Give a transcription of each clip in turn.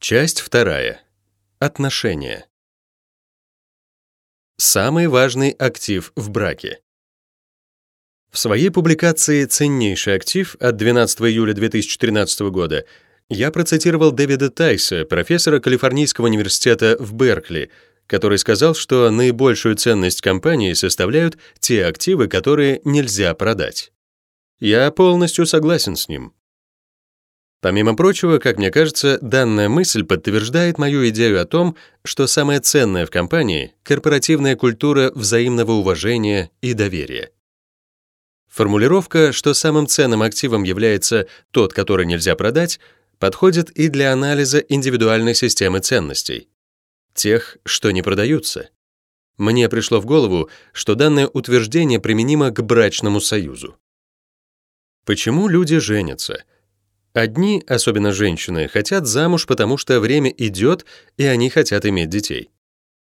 Часть вторая. Отношения. Самый важный актив в браке. В своей публикации «Ценнейший актив» от 12 июля 2013 года я процитировал Дэвида Тайса, профессора Калифорнийского университета в Беркли, который сказал, что наибольшую ценность компании составляют те активы, которые нельзя продать. Я полностью согласен с ним. Помимо прочего, как мне кажется, данная мысль подтверждает мою идею о том, что самое ценное в компании — корпоративная культура взаимного уважения и доверия. Формулировка, что самым ценным активом является тот, который нельзя продать, подходит и для анализа индивидуальной системы ценностей. Тех, что не продаются. Мне пришло в голову, что данное утверждение применимо к брачному союзу. Почему люди женятся — Одни, особенно женщины, хотят замуж, потому что время идет, и они хотят иметь детей.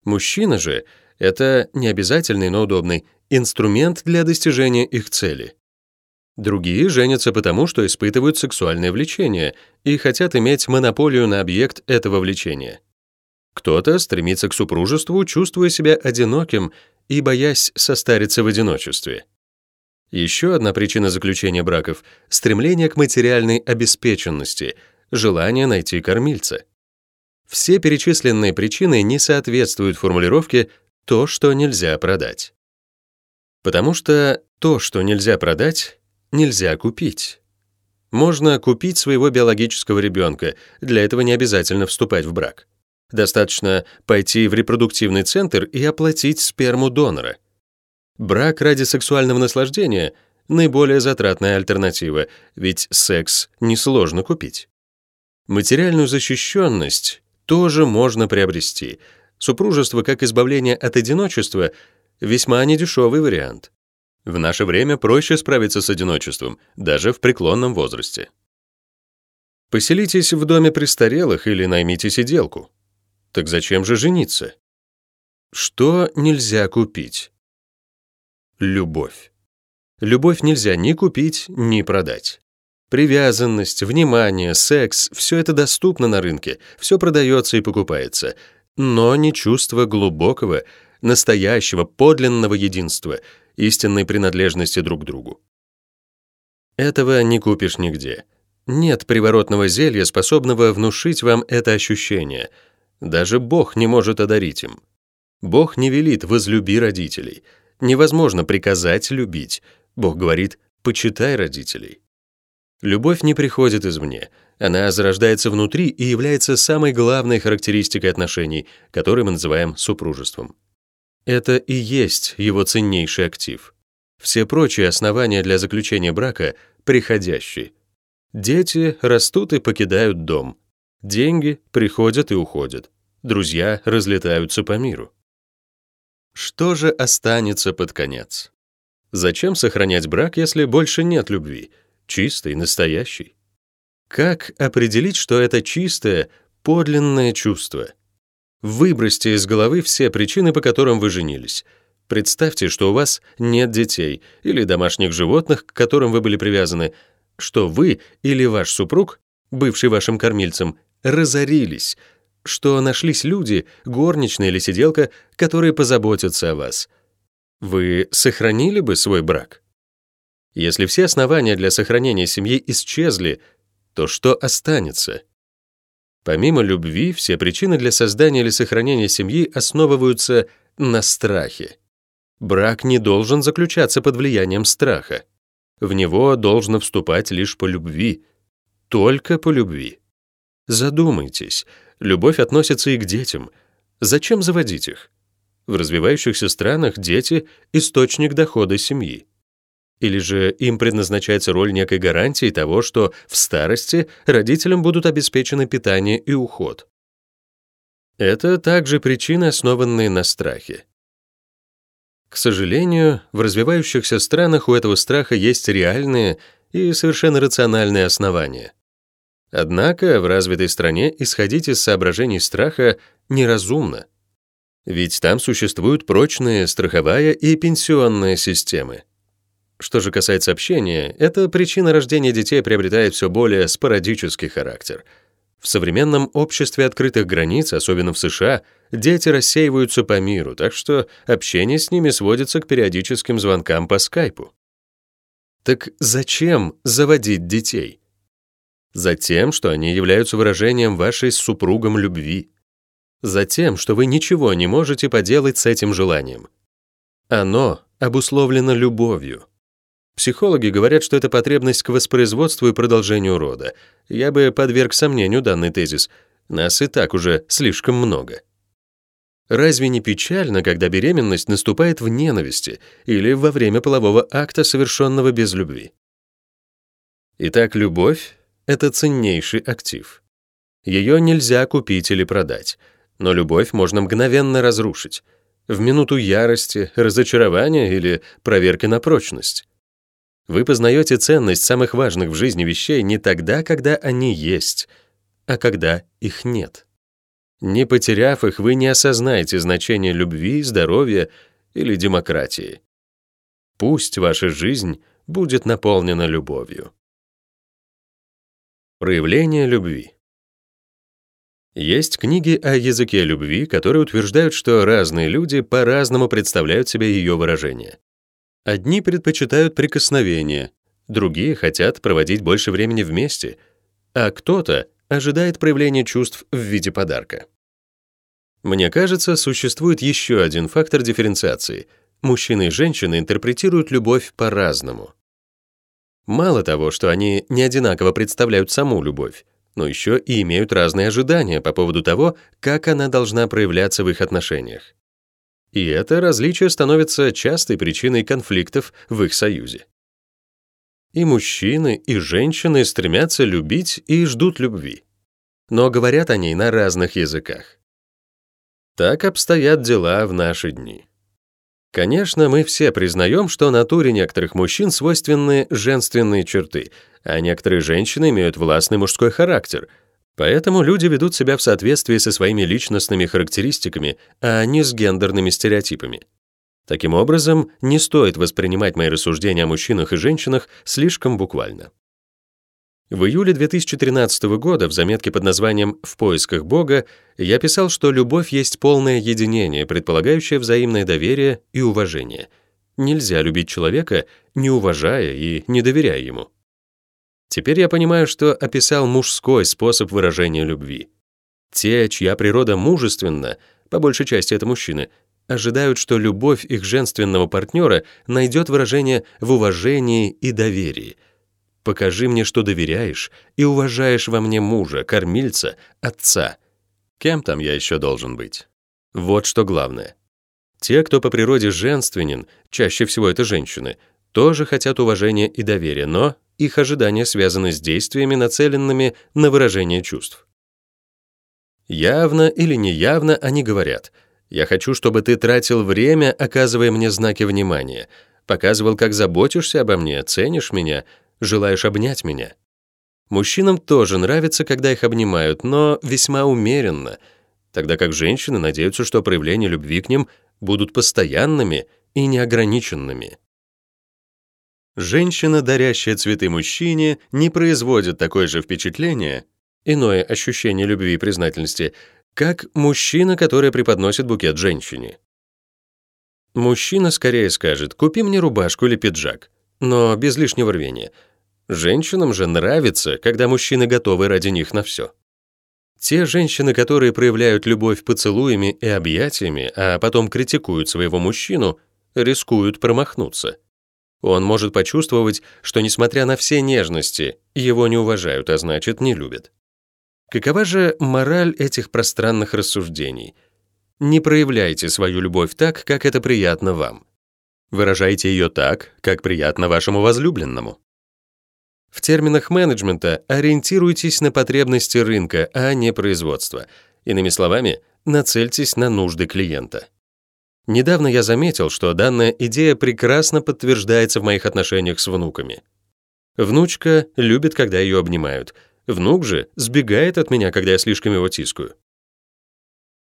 Мужчина же — это не обязательный, но удобный инструмент для достижения их цели. Другие женятся потому, что испытывают сексуальное влечение и хотят иметь монополию на объект этого влечения. Кто-то стремится к супружеству, чувствуя себя одиноким и боясь состариться в одиночестве. Еще одна причина заключения браков — стремление к материальной обеспеченности, желание найти кормильца. Все перечисленные причины не соответствуют формулировке «то, что нельзя продать». Потому что то, что нельзя продать, нельзя купить. Можно купить своего биологического ребенка, для этого не обязательно вступать в брак. Достаточно пойти в репродуктивный центр и оплатить сперму донора — Брак ради сексуального наслаждения — наиболее затратная альтернатива, ведь секс несложно купить. Материальную защищенность тоже можно приобрести. Супружество как избавление от одиночества — весьма недешевый вариант. В наше время проще справиться с одиночеством, даже в преклонном возрасте. Поселитесь в доме престарелых или наймите сиделку. Так зачем же жениться? Что нельзя купить? Любовь. Любовь нельзя ни купить, ни продать. Привязанность, внимание, секс — все это доступно на рынке, все продается и покупается. Но не чувство глубокого, настоящего, подлинного единства, истинной принадлежности друг к другу. Этого не купишь нигде. Нет приворотного зелья, способного внушить вам это ощущение. Даже Бог не может одарить им. Бог не велит «возлюби родителей», Невозможно приказать любить. Бог говорит «почитай родителей». Любовь не приходит извне. Она зарождается внутри и является самой главной характеристикой отношений, которые мы называем супружеством. Это и есть его ценнейший актив. Все прочие основания для заключения брака приходящие. Дети растут и покидают дом. Деньги приходят и уходят. Друзья разлетаются по миру. Что же останется под конец? Зачем сохранять брак, если больше нет любви, чистой, настоящей? Как определить, что это чистое, подлинное чувство? Выбросьте из головы все причины, по которым вы женились. Представьте, что у вас нет детей или домашних животных, к которым вы были привязаны, что вы или ваш супруг, бывший вашим кормильцем, разорились, что нашлись люди, горничная или сиделка, которые позаботятся о вас. Вы сохранили бы свой брак? Если все основания для сохранения семьи исчезли, то что останется? Помимо любви, все причины для создания или сохранения семьи основываются на страхе. Брак не должен заключаться под влиянием страха. В него должно вступать лишь по любви, только по любви. Задумайтесь, Любовь относится и к детям. Зачем заводить их? В развивающихся странах дети — источник дохода семьи. Или же им предназначается роль некой гарантии того, что в старости родителям будут обеспечены питание и уход. Это также причины, основанные на страхе. К сожалению, в развивающихся странах у этого страха есть реальные и совершенно рациональные основания. Однако в развитой стране исходить из соображений страха неразумно. Ведь там существуют прочные страховая и пенсионная системы. Что же касается общения, эта причина рождения детей приобретает все более спорадический характер. В современном обществе открытых границ, особенно в США, дети рассеиваются по миру, так что общение с ними сводится к периодическим звонкам по скайпу. Так зачем заводить детей? Затем, что они являются выражением вашей с супругом любви. Затем, что вы ничего не можете поделать с этим желанием. Оно обусловлено любовью. Психологи говорят, что это потребность к воспроизводству и продолжению рода. Я бы подверг сомнению данный тезис. Нас и так уже слишком много. Разве не печально, когда беременность наступает в ненависти или во время полового акта, совершенного без любви? Итак, любовь — это ценнейший актив. Ее нельзя купить или продать, но любовь можно мгновенно разрушить в минуту ярости, разочарования или проверки на прочность. Вы познаете ценность самых важных в жизни вещей не тогда, когда они есть, а когда их нет. Не потеряв их, вы не осознаете значение любви, здоровья или демократии. Пусть ваша жизнь будет наполнена любовью. Проявление любви. Есть книги о языке любви, которые утверждают, что разные люди по-разному представляют себе ее выражение. Одни предпочитают прикосновение, другие хотят проводить больше времени вместе, а кто-то ожидает проявления чувств в виде подарка. Мне кажется, существует еще один фактор дифференциации. Мужчины и женщины интерпретируют любовь по-разному. Мало того, что они не одинаково представляют саму любовь, но еще и имеют разные ожидания по поводу того, как она должна проявляться в их отношениях. И это различие становится частой причиной конфликтов в их союзе. И мужчины, и женщины стремятся любить и ждут любви. Но говорят о ней на разных языках. Так обстоят дела в наши дни. Конечно, мы все признаем, что натуре некоторых мужчин свойственны женственные черты, а некоторые женщины имеют властный мужской характер — Поэтому люди ведут себя в соответствии со своими личностными характеристиками, а не с гендерными стереотипами. Таким образом, не стоит воспринимать мои рассуждения о мужчинах и женщинах слишком буквально. В июле 2013 года в заметке под названием «В поисках Бога» я писал, что любовь есть полное единение, предполагающее взаимное доверие и уважение. Нельзя любить человека, не уважая и не доверяя ему. Теперь я понимаю, что описал мужской способ выражения любви. Те, чья природа мужественна, по большей части это мужчины, ожидают, что любовь их женственного партнера найдет выражение в уважении и доверии. Покажи мне, что доверяешь и уважаешь во мне мужа, кормильца, отца. Кем там я еще должен быть? Вот что главное. Те, кто по природе женственен, чаще всего это женщины, тоже хотят уважения и доверия, но их ожидания связаны с действиями, нацеленными на выражение чувств. Явно или неявно они говорят «Я хочу, чтобы ты тратил время, оказывая мне знаки внимания, показывал, как заботишься обо мне, ценишь меня, желаешь обнять меня». Мужчинам тоже нравится, когда их обнимают, но весьма умеренно, тогда как женщины надеются, что проявления любви к ним будут постоянными и неограниченными. Женщина, дарящая цветы мужчине, не производит такое же впечатление, иное ощущение любви и признательности, как мужчина, который преподносит букет женщине. Мужчина скорее скажет «купи мне рубашку или пиджак», но без лишнего рвения. Женщинам же нравится, когда мужчины готовы ради них на все. Те женщины, которые проявляют любовь поцелуями и объятиями, а потом критикуют своего мужчину, рискуют промахнуться. Он может почувствовать, что, несмотря на все нежности, его не уважают, а значит, не любят. Какова же мораль этих пространных рассуждений? Не проявляйте свою любовь так, как это приятно вам. Выражайте ее так, как приятно вашему возлюбленному. В терминах менеджмента ориентируйтесь на потребности рынка, а не производства. Иными словами, нацельтесь на нужды клиента. Недавно я заметил, что данная идея прекрасно подтверждается в моих отношениях с внуками. Внучка любит, когда ее обнимают. Внук же сбегает от меня, когда я слишком его тискаю.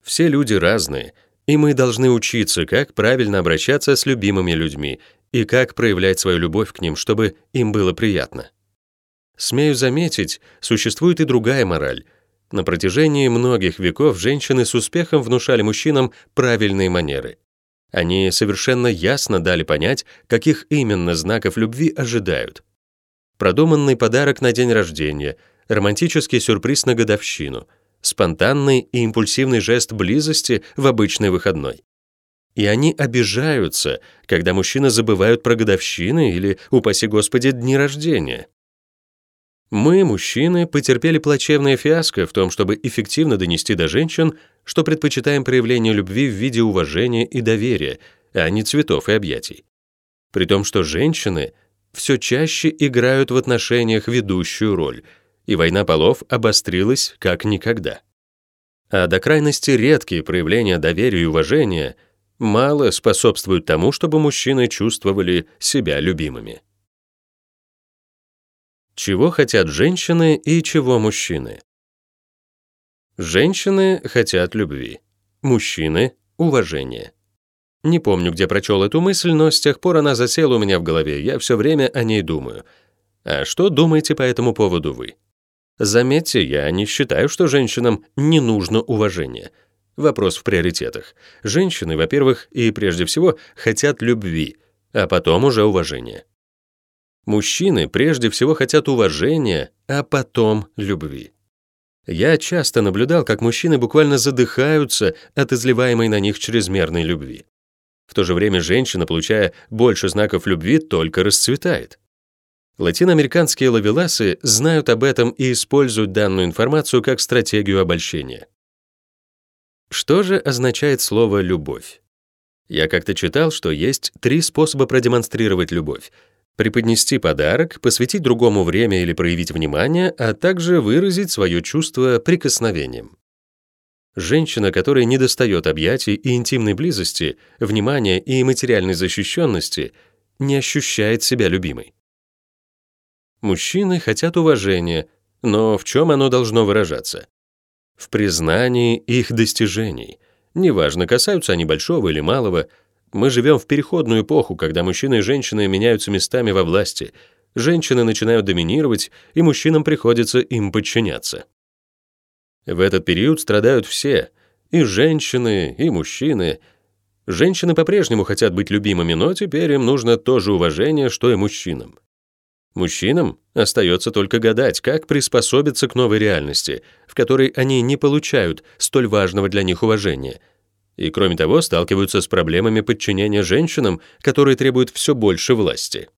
Все люди разные, и мы должны учиться, как правильно обращаться с любимыми людьми и как проявлять свою любовь к ним, чтобы им было приятно. Смею заметить, существует и другая мораль. На протяжении многих веков женщины с успехом внушали мужчинам правильные манеры. Они совершенно ясно дали понять, каких именно знаков любви ожидают. Продуманный подарок на день рождения, романтический сюрприз на годовщину, спонтанный и импульсивный жест близости в обычный выходной. И они обижаются, когда мужчины забывают про годовщины или, упаси Господи, дни рождения. Мы, мужчины, потерпели плачевное фиаско в том, чтобы эффективно донести до женщин, что предпочитаем проявление любви в виде уважения и доверия, а не цветов и объятий. При том, что женщины все чаще играют в отношениях ведущую роль, и война полов обострилась как никогда. А до крайности редкие проявления доверия и уважения мало способствуют тому, чтобы мужчины чувствовали себя любимыми. Чего хотят женщины и чего мужчины? Женщины хотят любви, мужчины — уважения. Не помню, где прочел эту мысль, но с тех пор она засела у меня в голове, я все время о ней думаю. А что думаете по этому поводу вы? Заметьте, я не считаю, что женщинам не нужно уважение. Вопрос в приоритетах. Женщины, во-первых, и прежде всего, хотят любви, а потом уже уважения. Мужчины прежде всего хотят уважения, а потом любви. Я часто наблюдал, как мужчины буквально задыхаются от изливаемой на них чрезмерной любви. В то же время женщина, получая больше знаков любви, только расцветает. Латиноамериканские ловеласы знают об этом и используют данную информацию как стратегию обольщения. Что же означает слово «любовь»? Я как-то читал, что есть три способа продемонстрировать любовь преподнести подарок, посвятить другому время или проявить внимание, а также выразить свое чувство прикосновением. Женщина, которой недостает объятий и интимной близости, внимания и материальной защищенности, не ощущает себя любимой. Мужчины хотят уважения, но в чем оно должно выражаться? В признании их достижений. Неважно, касаются они большого или малого, мы живем в переходную эпоху, когда мужчины и женщины меняются местами во власти, женщины начинают доминировать, и мужчинам приходится им подчиняться. В этот период страдают все, и женщины, и мужчины. Женщины по-прежнему хотят быть любимыми, но теперь им нужно то же уважение, что и мужчинам. Мужчинам остается только гадать, как приспособиться к новой реальности, в которой они не получают столь важного для них уважения — и, кроме того, сталкиваются с проблемами подчинения женщинам, которые требуют все больше власти.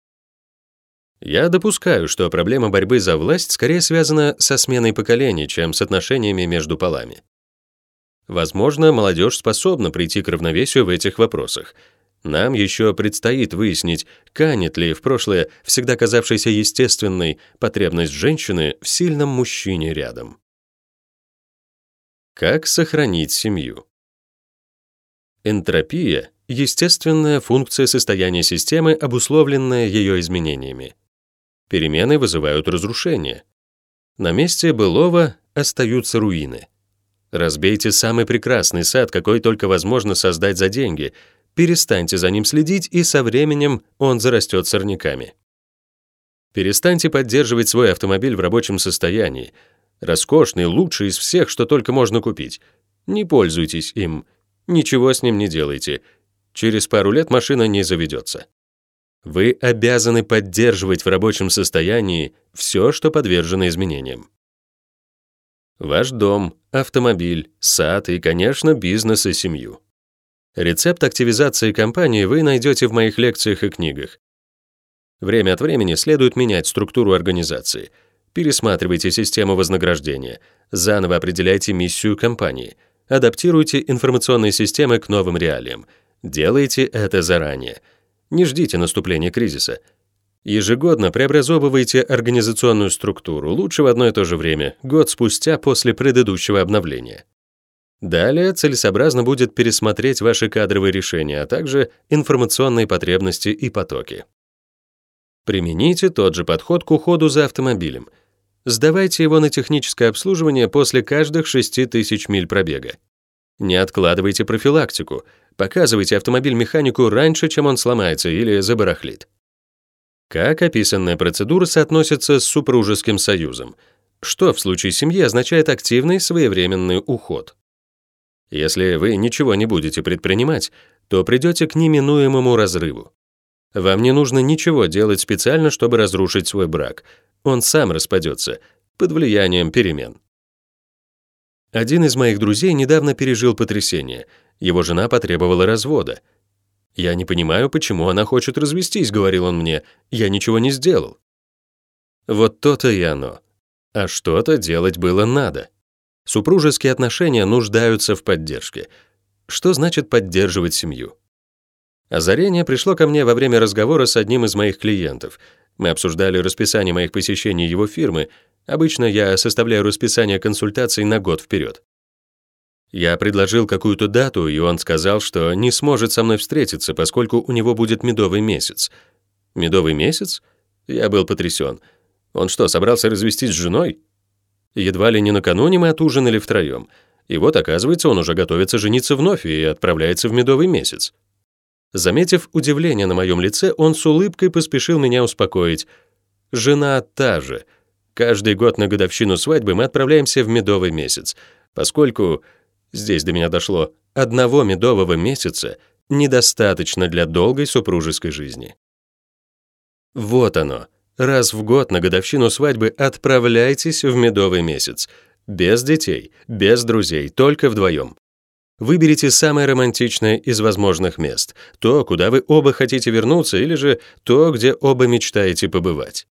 Я допускаю, что проблема борьбы за власть скорее связана со сменой поколений, чем с отношениями между полами. Возможно, молодежь способна прийти к равновесию в этих вопросах. Нам еще предстоит выяснить, канет ли в прошлое всегда казавшейся естественной потребность женщины в сильном мужчине рядом. Как сохранить семью? Энтропия — естественная функция состояния системы, обусловленная ее изменениями. Перемены вызывают разрушение. На месте былого остаются руины. Разбейте самый прекрасный сад, какой только возможно создать за деньги, перестаньте за ним следить, и со временем он зарастет сорняками. Перестаньте поддерживать свой автомобиль в рабочем состоянии. Роскошный, лучший из всех, что только можно купить. Не пользуйтесь им, Ничего с ним не делайте. Через пару лет машина не заведется. Вы обязаны поддерживать в рабочем состоянии все, что подвержено изменениям. Ваш дом, автомобиль, сад и, конечно, бизнес и семью. Рецепт активизации компании вы найдете в моих лекциях и книгах. Время от времени следует менять структуру организации. Пересматривайте систему вознаграждения, заново определяйте миссию компании — Адаптируйте информационные системы к новым реалиям. Делайте это заранее. Не ждите наступления кризиса. Ежегодно преобразовывайте организационную структуру, лучше в одно и то же время, год спустя после предыдущего обновления. Далее целесообразно будет пересмотреть ваши кадровые решения, а также информационные потребности и потоки. Примените тот же подход к уходу за автомобилем — Сдавайте его на техническое обслуживание после каждых 6000 миль пробега. Не откладывайте профилактику. Показывайте автомобиль механику раньше, чем он сломается или забарахлит. Как описанная процедура соотносится с супружеским союзом? Что в случае семьи означает активный своевременный уход? Если вы ничего не будете предпринимать, то придете к неминуемому разрыву. Вам не нужно ничего делать специально, чтобы разрушить свой брак. Он сам распадется под влиянием перемен. Один из моих друзей недавно пережил потрясение. Его жена потребовала развода. «Я не понимаю, почему она хочет развестись», — говорил он мне. «Я ничего не сделал». Вот то-то и оно. А что-то делать было надо. Супружеские отношения нуждаются в поддержке. Что значит поддерживать семью? Озарение пришло ко мне во время разговора с одним из моих клиентов. Мы обсуждали расписание моих посещений его фирмы. Обычно я составляю расписание консультаций на год вперед. Я предложил какую-то дату, и он сказал, что не сможет со мной встретиться, поскольку у него будет медовый месяц. Медовый месяц? Я был потрясен. Он что, собрался развестись с женой? Едва ли не накануне мы отужинали втроем. И вот, оказывается, он уже готовится жениться вновь и отправляется в медовый месяц. Заметив удивление на моем лице, он с улыбкой поспешил меня успокоить. «Жена та же. Каждый год на годовщину свадьбы мы отправляемся в медовый месяц, поскольку, здесь до меня дошло, одного медового месяца недостаточно для долгой супружеской жизни». Вот оно, Раз в год на годовщину свадьбы отправляйтесь в медовый месяц. Без детей, без друзей, только вдвоем. Выберите самое романтичное из возможных мест, то, куда вы оба хотите вернуться, или же то, где оба мечтаете побывать.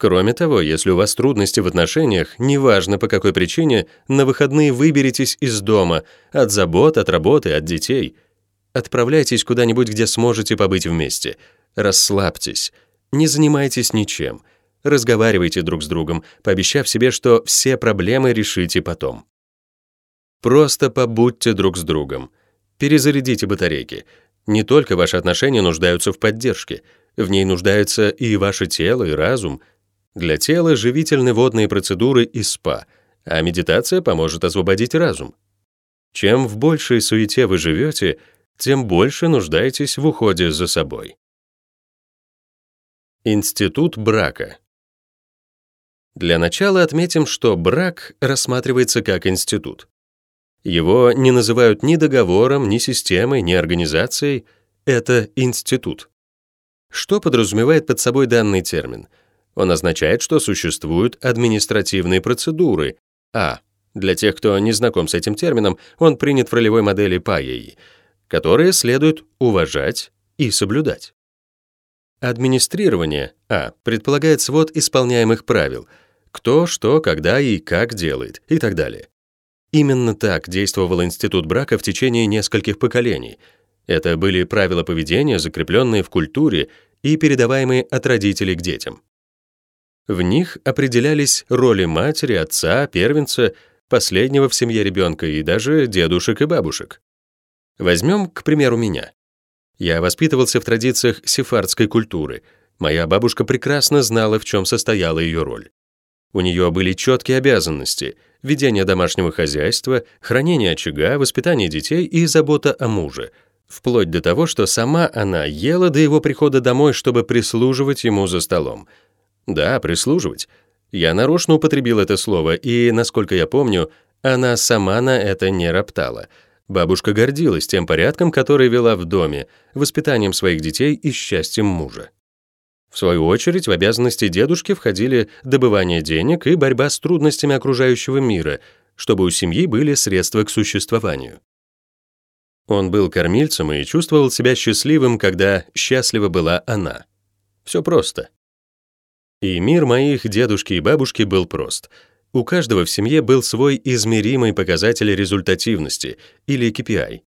Кроме того, если у вас трудности в отношениях, неважно по какой причине, на выходные выберитесь из дома, от забот, от работы, от детей. Отправляйтесь куда-нибудь, где сможете побыть вместе. Расслабьтесь. Не занимайтесь ничем. Разговаривайте друг с другом, пообещав себе, что все проблемы решите потом. Просто побудьте друг с другом. Перезарядите батарейки. Не только ваши отношения нуждаются в поддержке, в ней нуждается и ваше тело, и разум. Для тела живительны водные процедуры и спа, а медитация поможет освободить разум. Чем в большей суете вы живете, тем больше нуждаетесь в уходе за собой. Институт брака. Для начала отметим, что брак рассматривается как институт. Его не называют ни договором, ни системой, ни организацией. Это институт. Что подразумевает под собой данный термин? Он означает, что существуют административные процедуры. А. Для тех, кто не знаком с этим термином, он принят в ролевой модели Пайей, которые следует уважать и соблюдать. Администрирование А предполагает свод исполняемых правил, кто, что, когда и как делает и так далее. Именно так действовал институт брака в течение нескольких поколений. Это были правила поведения, закрепленные в культуре и передаваемые от родителей к детям. В них определялись роли матери, отца, первенца, последнего в семье ребенка и даже дедушек и бабушек. Возьмем, к примеру, меня. Я воспитывался в традициях сефардской культуры. Моя бабушка прекрасно знала, в чем состояла ее роль. У нее были четкие обязанности — ведение домашнего хозяйства, хранение очага, воспитание детей и забота о муже, вплоть до того, что сама она ела до его прихода домой, чтобы прислуживать ему за столом. Да, прислуживать. Я нарочно употребил это слово, и, насколько я помню, она сама на это не роптала — Бабушка гордилась тем порядком, который вела в доме, воспитанием своих детей и счастьем мужа. В свою очередь, в обязанности дедушки входили добывание денег и борьба с трудностями окружающего мира, чтобы у семьи были средства к существованию. Он был кормильцем и чувствовал себя счастливым, когда счастлива была она. Все просто. И мир моих дедушки и бабушки был прост — у каждого в семье был свой измеримый показатель результативности или KPI.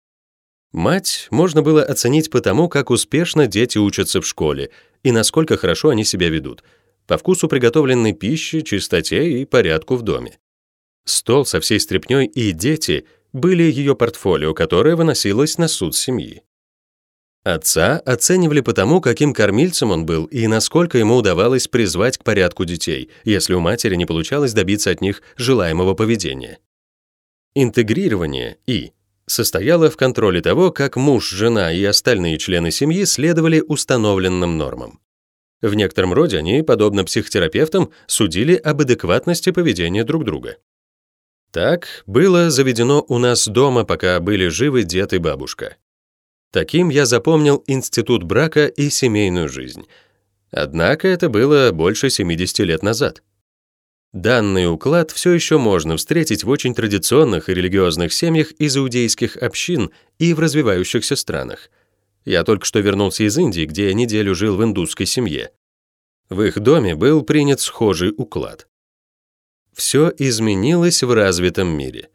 Мать можно было оценить по тому, как успешно дети учатся в школе и насколько хорошо они себя ведут, по вкусу приготовленной пищи, чистоте и порядку в доме. Стол со всей стряпнёй и дети были ее портфолио, которое выносилось на суд семьи. Отца оценивали по тому, каким кормильцем он был и насколько ему удавалось призвать к порядку детей, если у матери не получалось добиться от них желаемого поведения. Интегрирование И состояло в контроле того, как муж, жена и остальные члены семьи следовали установленным нормам. В некотором роде они, подобно психотерапевтам, судили об адекватности поведения друг друга. Так было заведено у нас дома, пока были живы дед и бабушка. Таким я запомнил институт брака и семейную жизнь. Однако это было больше 70 лет назад. Данный уклад все еще можно встретить в очень традиционных и религиозных семьях из иудейских общин и в развивающихся странах. Я только что вернулся из Индии, где я неделю жил в индусской семье. В их доме был принят схожий уклад. Все изменилось в развитом мире.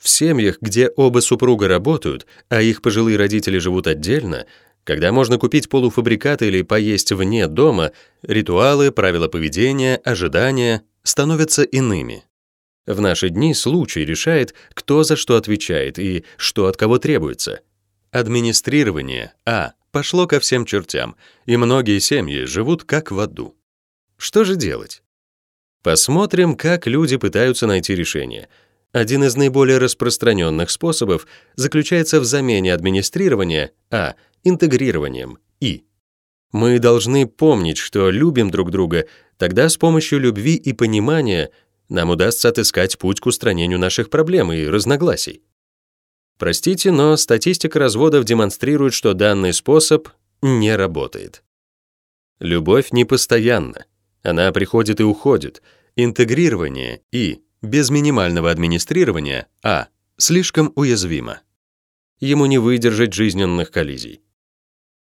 В семьях, где оба супруга работают, а их пожилые родители живут отдельно, когда можно купить полуфабрикаты или поесть вне дома, ритуалы, правила поведения, ожидания становятся иными. В наши дни случай решает, кто за что отвечает и что от кого требуется. Администрирование, а, пошло ко всем чертям, и многие семьи живут как в аду. Что же делать? Посмотрим, как люди пытаются найти решение. Один из наиболее распространенных способов заключается в замене администрирования, а, интегрированием, и. Мы должны помнить, что любим друг друга, тогда с помощью любви и понимания нам удастся отыскать путь к устранению наших проблем и разногласий. Простите, но статистика разводов демонстрирует, что данный способ не работает. Любовь непостоянна. Она приходит и уходит. Интегрирование и без минимального администрирования а слишком уязвимо. Ему не выдержать жизненных коллизий.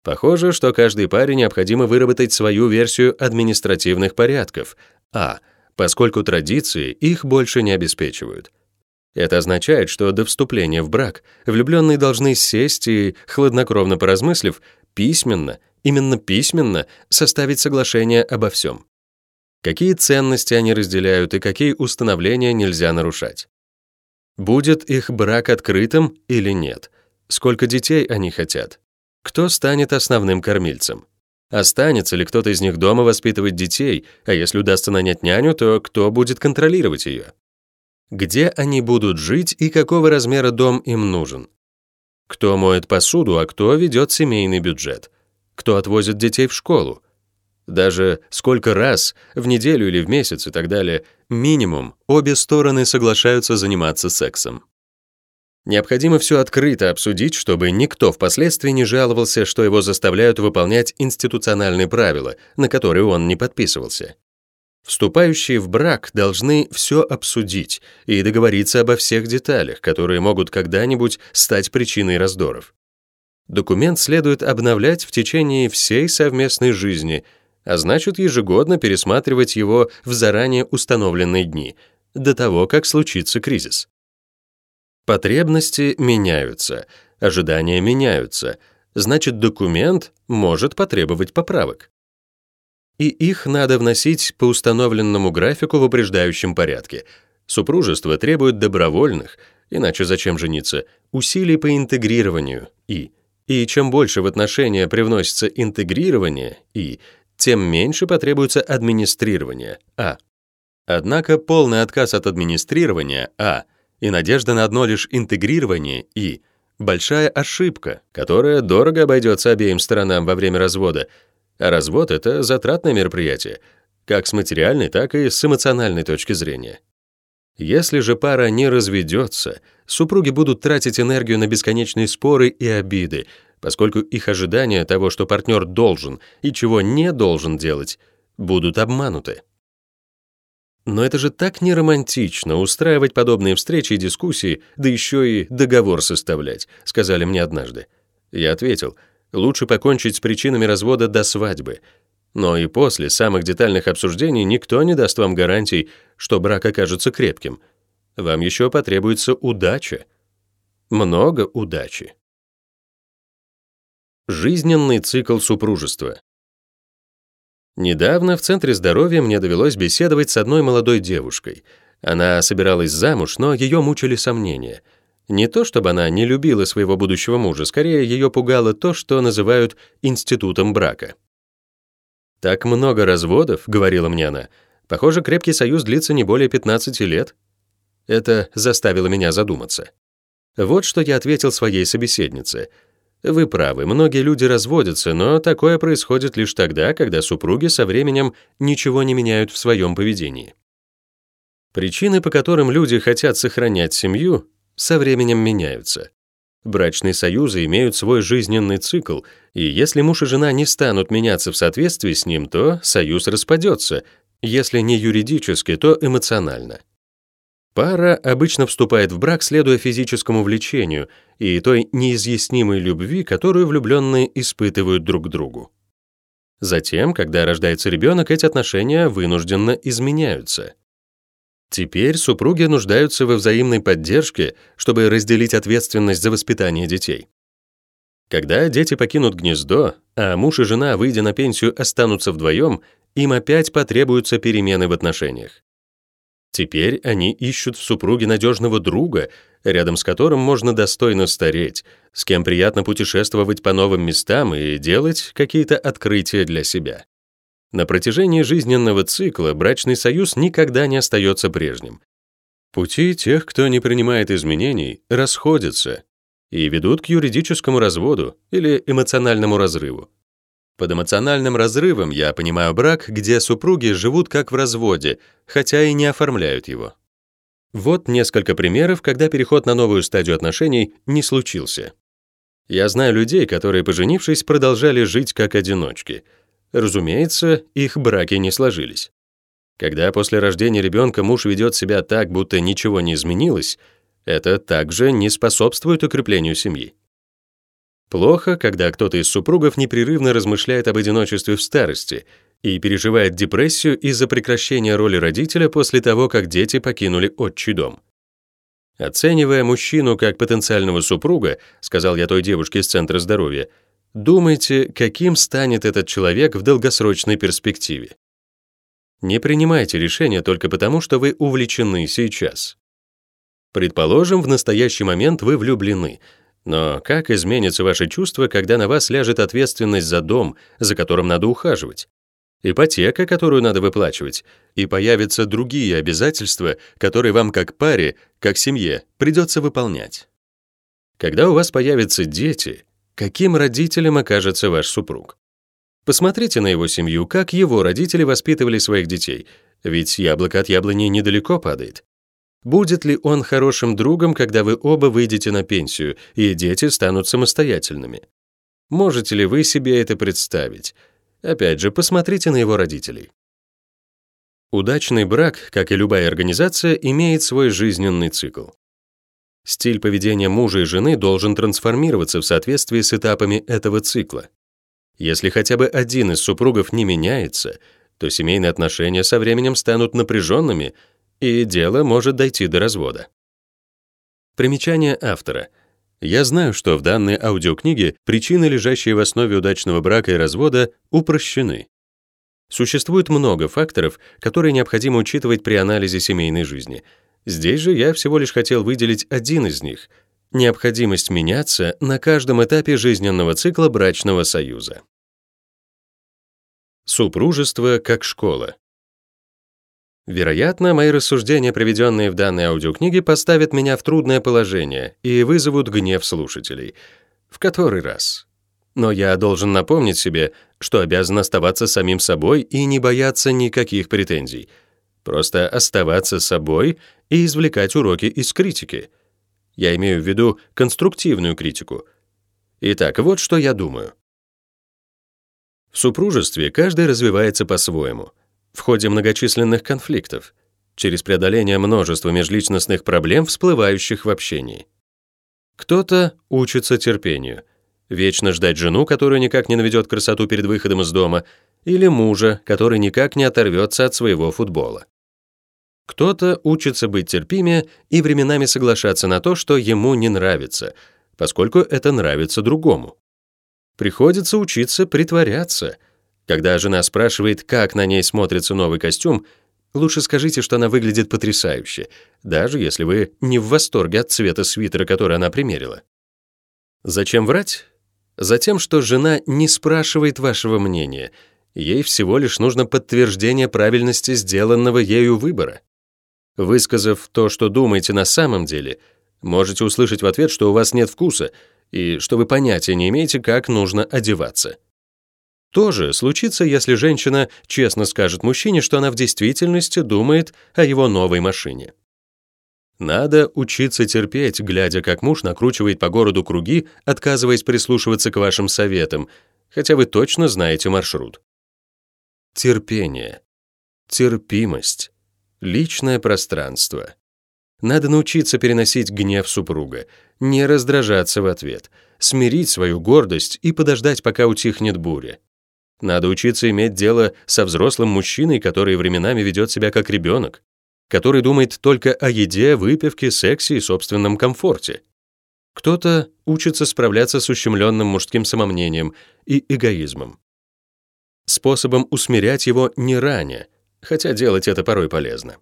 Похоже, что каждой паре необходимо выработать свою версию административных порядков, а поскольку традиции их больше не обеспечивают. Это означает, что до вступления в брак влюбленные должны сесть и, хладнокровно поразмыслив, письменно, именно письменно, составить соглашение обо всем. Какие ценности они разделяют и какие установления нельзя нарушать. Будет их брак открытым или нет? Сколько детей они хотят? Кто станет основным кормильцем? Останется ли кто-то из них дома воспитывать детей, а если удастся нанять няню, то кто будет контролировать ее? где они будут жить и какого размера дом им нужен. Кто моет посуду, а кто ведет семейный бюджет. Кто отвозит детей в школу. Даже сколько раз, в неделю или в месяц и так далее, минимум, обе стороны соглашаются заниматься сексом. Необходимо все открыто обсудить, чтобы никто впоследствии не жаловался, что его заставляют выполнять институциональные правила, на которые он не подписывался. Вступающие в брак должны все обсудить и договориться обо всех деталях, которые могут когда-нибудь стать причиной раздоров. Документ следует обновлять в течение всей совместной жизни, а значит ежегодно пересматривать его в заранее установленные дни, до того, как случится кризис. Потребности меняются, ожидания меняются, значит документ может потребовать поправок и их надо вносить по установленному графику в упреждающем порядке. Супружество требует добровольных, иначе зачем жениться, усилий по интегрированию и и чем больше в отношения привносится интегрирование и тем меньше потребуется администрирование а. Однако полный отказ от администрирования а и надежда на одно лишь интегрирование и большая ошибка, которая дорого обойдется обеим сторонам во время развода, а развод — это затратное мероприятие, как с материальной, так и с эмоциональной точки зрения. Если же пара не разведется, супруги будут тратить энергию на бесконечные споры и обиды, поскольку их ожидания того, что партнер должен и чего не должен делать, будут обмануты. Но это же так не романтично устраивать подобные встречи и дискуссии, да еще и договор составлять, сказали мне однажды. Я ответил — Лучше покончить с причинами развода до свадьбы. Но и после самых детальных обсуждений никто не даст вам гарантий, что брак окажется крепким. Вам еще потребуется удача. Много удачи. Жизненный цикл супружества. Недавно в Центре здоровья мне довелось беседовать с одной молодой девушкой. Она собиралась замуж, но ее мучили сомнения — не то чтобы она не любила своего будущего мужа, скорее ее пугало то, что называют институтом брака. «Так много разводов», — говорила мне она. «Похоже, крепкий союз длится не более 15 лет». Это заставило меня задуматься. Вот что я ответил своей собеседнице. Вы правы, многие люди разводятся, но такое происходит лишь тогда, когда супруги со временем ничего не меняют в своем поведении. Причины, по которым люди хотят сохранять семью, со временем меняются. Брачные союзы имеют свой жизненный цикл, и если муж и жена не станут меняться в соответствии с ним, то союз распадется, если не юридически, то эмоционально. Пара обычно вступает в брак, следуя физическому влечению и той неизъяснимой любви, которую влюбленные испытывают друг к другу. Затем, когда рождается ребенок, эти отношения вынужденно изменяются. Теперь супруги нуждаются во взаимной поддержке, чтобы разделить ответственность за воспитание детей. Когда дети покинут гнездо, а муж и жена, выйдя на пенсию, останутся вдвоем, им опять потребуются перемены в отношениях. Теперь они ищут в супруге надежного друга, рядом с которым можно достойно стареть, с кем приятно путешествовать по новым местам и делать какие-то открытия для себя. На протяжении жизненного цикла брачный союз никогда не остается прежним. Пути тех, кто не принимает изменений, расходятся и ведут к юридическому разводу или эмоциональному разрыву. Под эмоциональным разрывом я понимаю брак, где супруги живут как в разводе, хотя и не оформляют его. Вот несколько примеров, когда переход на новую стадию отношений не случился. Я знаю людей, которые, поженившись, продолжали жить как одиночки. Разумеется, их браки не сложились. Когда после рождения ребенка муж ведет себя так, будто ничего не изменилось, это также не способствует укреплению семьи. Плохо, когда кто-то из супругов непрерывно размышляет об одиночестве в старости и переживает депрессию из-за прекращения роли родителя после того, как дети покинули отчий дом. Оценивая мужчину как потенциального супруга, сказал я той девушке из центра здоровья, думайте, каким станет этот человек в долгосрочной перспективе. Не принимайте решения только потому, что вы увлечены сейчас. Предположим, в настоящий момент вы влюблены, но как изменится ваше чувство, когда на вас ляжет ответственность за дом, за которым надо ухаживать? Ипотека, которую надо выплачивать, и появятся другие обязательства, которые вам как паре, как семье придется выполнять. Когда у вас появятся дети, каким родителем окажется ваш супруг? Посмотрите на его семью, как его родители воспитывали своих детей, ведь яблоко от яблони недалеко падает. Будет ли он хорошим другом, когда вы оба выйдете на пенсию, и дети станут самостоятельными? Можете ли вы себе это представить? Опять же, посмотрите на его родителей. Удачный брак, как и любая организация, имеет свой жизненный цикл. Стиль поведения мужа и жены должен трансформироваться в соответствии с этапами этого цикла. Если хотя бы один из супругов не меняется, то семейные отношения со временем станут напряженными, и дело может дойти до развода. Примечание автора. Я знаю, что в данной аудиокниге причины, лежащие в основе удачного брака и развода, упрощены. Существует много факторов, которые необходимо учитывать при анализе семейной жизни. Здесь же я всего лишь хотел выделить один из них — необходимость меняться на каждом этапе жизненного цикла брачного союза. Супружество как школа. Вероятно, мои рассуждения, приведенные в данной аудиокниге, поставят меня в трудное положение и вызовут гнев слушателей. В который раз. Но я должен напомнить себе, что обязан оставаться самим собой и не бояться никаких претензий. Просто оставаться собой и извлекать уроки из критики. Я имею в виду конструктивную критику. Итак, вот что я думаю. В супружестве каждый развивается по-своему — в ходе многочисленных конфликтов, через преодоление множества межличностных проблем, всплывающих в общении. Кто-то учится терпению, вечно ждать жену, которая никак не наведет красоту перед выходом из дома, или мужа, который никак не оторвется от своего футбола. Кто-то учится быть терпимее и временами соглашаться на то, что ему не нравится, поскольку это нравится другому. Приходится учиться притворяться — когда жена спрашивает, как на ней смотрится новый костюм, лучше скажите, что она выглядит потрясающе, даже если вы не в восторге от цвета свитера, который она примерила. Зачем врать? Затем, что жена не спрашивает вашего мнения, ей всего лишь нужно подтверждение правильности сделанного ею выбора. Высказав то, что думаете на самом деле, можете услышать в ответ, что у вас нет вкуса, и что вы понятия не имеете, как нужно одеваться. То же случится, если женщина честно скажет мужчине, что она в действительности думает о его новой машине. Надо учиться терпеть, глядя, как муж накручивает по городу круги, отказываясь прислушиваться к вашим советам, хотя вы точно знаете маршрут. Терпение, терпимость, личное пространство. Надо научиться переносить гнев супруга, не раздражаться в ответ, смирить свою гордость и подождать, пока утихнет буря. Надо учиться иметь дело со взрослым мужчиной, который временами ведет себя как ребенок, который думает только о еде, выпивке, сексе и собственном комфорте. Кто-то учится справляться с ущемленным мужским самомнением и эгоизмом. Способом усмирять его не ранее, хотя делать это порой полезно.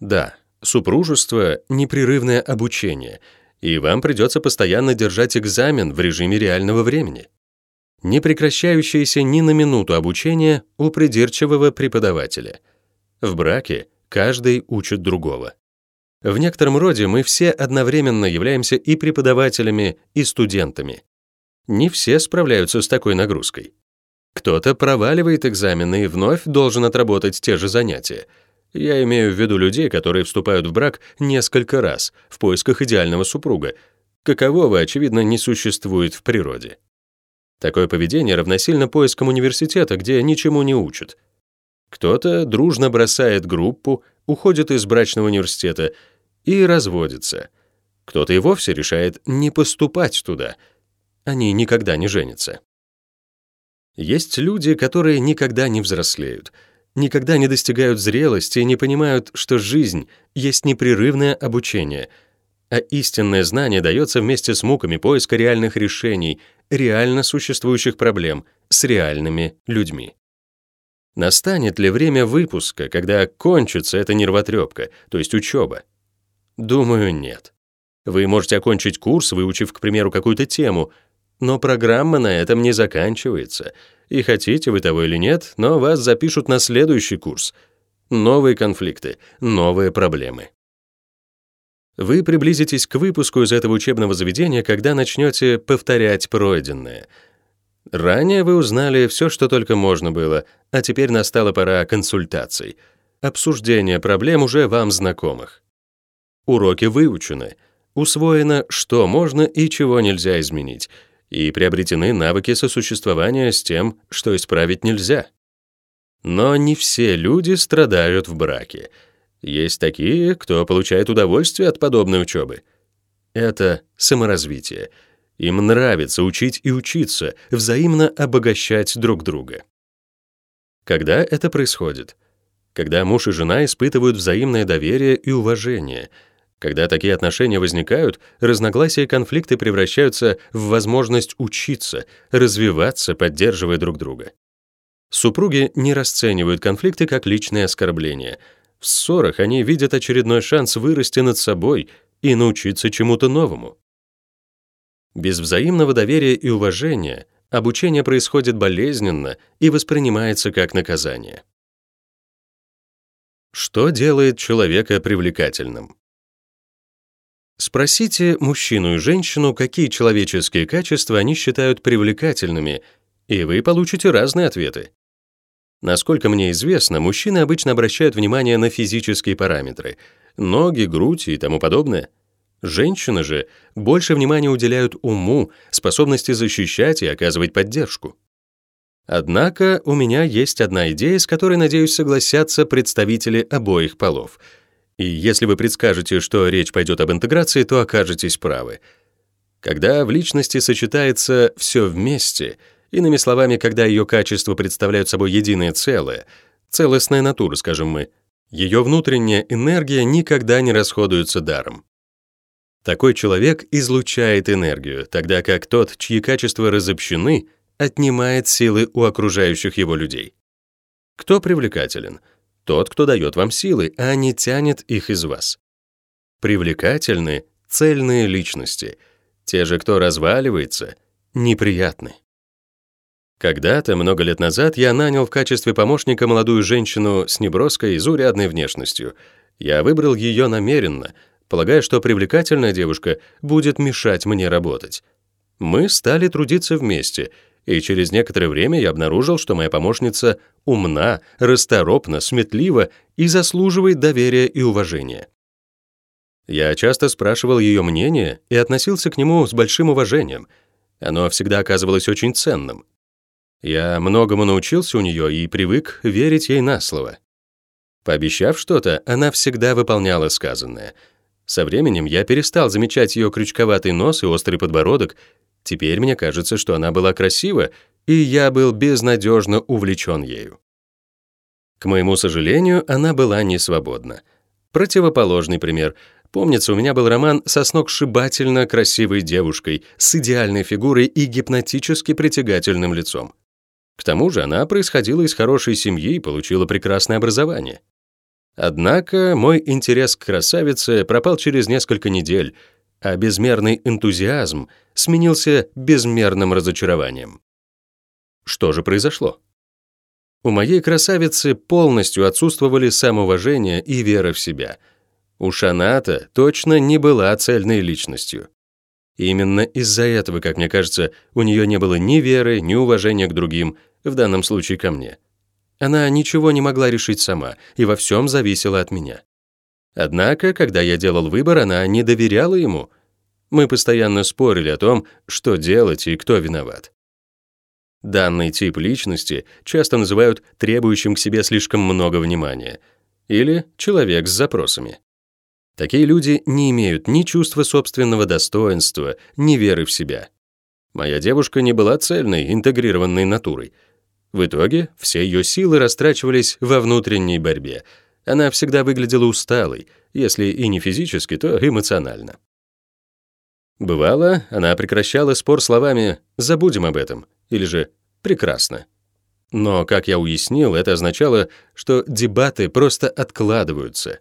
Да, супружество — непрерывное обучение, и вам придется постоянно держать экзамен в режиме реального времени не прекращающееся ни на минуту обучение у придирчивого преподавателя. В браке каждый учит другого. В некотором роде мы все одновременно являемся и преподавателями, и студентами. Не все справляются с такой нагрузкой. Кто-то проваливает экзамены и вновь должен отработать те же занятия. Я имею в виду людей, которые вступают в брак несколько раз в поисках идеального супруга, какового, очевидно, не существует в природе. Такое поведение равносильно поискам университета, где ничему не учат. Кто-то дружно бросает группу, уходит из брачного университета и разводится. Кто-то и вовсе решает не поступать туда. Они никогда не женятся. Есть люди, которые никогда не взрослеют, никогда не достигают зрелости и не понимают, что жизнь есть непрерывное обучение — а истинное знание дается вместе с муками поиска реальных решений, реально существующих проблем с реальными людьми. Настанет ли время выпуска, когда кончится эта нервотрепка, то есть учеба? Думаю, нет. Вы можете окончить курс, выучив, к примеру, какую-то тему, но программа на этом не заканчивается. И хотите вы того или нет, но вас запишут на следующий курс. Новые конфликты, новые проблемы. Вы приблизитесь к выпуску из этого учебного заведения, когда начнете повторять пройденное. Ранее вы узнали все, что только можно было, а теперь настала пора консультаций, обсуждения проблем уже вам знакомых. Уроки выучены, усвоено, что можно и чего нельзя изменить, и приобретены навыки сосуществования с тем, что исправить нельзя. Но не все люди страдают в браке — есть такие, кто получает удовольствие от подобной учебы. Это саморазвитие. Им нравится учить и учиться, взаимно обогащать друг друга. Когда это происходит? Когда муж и жена испытывают взаимное доверие и уважение. Когда такие отношения возникают, разногласия и конфликты превращаются в возможность учиться, развиваться, поддерживая друг друга. Супруги не расценивают конфликты как личные оскорбления — в ссорах они видят очередной шанс вырасти над собой и научиться чему-то новому. Без взаимного доверия и уважения обучение происходит болезненно и воспринимается как наказание. Что делает человека привлекательным? Спросите мужчину и женщину, какие человеческие качества они считают привлекательными, и вы получите разные ответы. Насколько мне известно, мужчины обычно обращают внимание на физические параметры — ноги, грудь и тому подобное. Женщины же больше внимания уделяют уму, способности защищать и оказывать поддержку. Однако у меня есть одна идея, с которой, надеюсь, согласятся представители обоих полов. И если вы предскажете, что речь пойдет об интеграции, то окажетесь правы. Когда в личности сочетается все вместе — Иными словами, когда ее качества представляют собой единое целое, целостная натура, скажем мы, ее внутренняя энергия никогда не расходуется даром. Такой человек излучает энергию, тогда как тот, чьи качества разобщены, отнимает силы у окружающих его людей. Кто привлекателен? Тот, кто дает вам силы, а не тянет их из вас. Привлекательны цельные личности. Те же, кто разваливается, неприятны. Когда-то, много лет назад, я нанял в качестве помощника молодую женщину с неброской и заурядной внешностью. Я выбрал ее намеренно, полагая, что привлекательная девушка будет мешать мне работать. Мы стали трудиться вместе, и через некоторое время я обнаружил, что моя помощница умна, расторопна, сметлива и заслуживает доверия и уважения. Я часто спрашивал ее мнение и относился к нему с большим уважением. Оно всегда оказывалось очень ценным. Я многому научился у нее и привык верить ей на слово. Пообещав что-то, она всегда выполняла сказанное. Со временем я перестал замечать ее крючковатый нос и острый подбородок. Теперь мне кажется, что она была красива, и я был безнадежно увлечен ею. К моему сожалению, она была не свободна. Противоположный пример. Помнится, у меня был роман со сногсшибательно красивой девушкой с идеальной фигурой и гипнотически притягательным лицом. К тому же она происходила из хорошей семьи и получила прекрасное образование. Однако мой интерес к красавице пропал через несколько недель, а безмерный энтузиазм сменился безмерным разочарованием. Что же произошло? У моей красавицы полностью отсутствовали самоуважение и вера в себя. У Шаната точно не была цельной личностью. И именно из-за этого, как мне кажется, у нее не было ни веры, ни уважения к другим, в данном случае ко мне. Она ничего не могла решить сама и во всем зависела от меня. Однако, когда я делал выбор, она не доверяла ему. Мы постоянно спорили о том, что делать и кто виноват. Данный тип личности часто называют требующим к себе слишком много внимания или человек с запросами. Такие люди не имеют ни чувства собственного достоинства, ни веры в себя. Моя девушка не была цельной, интегрированной натурой. В итоге все ее силы растрачивались во внутренней борьбе. Она всегда выглядела усталой, если и не физически, то эмоционально. Бывало, она прекращала спор словами «забудем об этом» или же «прекрасно». Но, как я уяснил, это означало, что дебаты просто откладываются.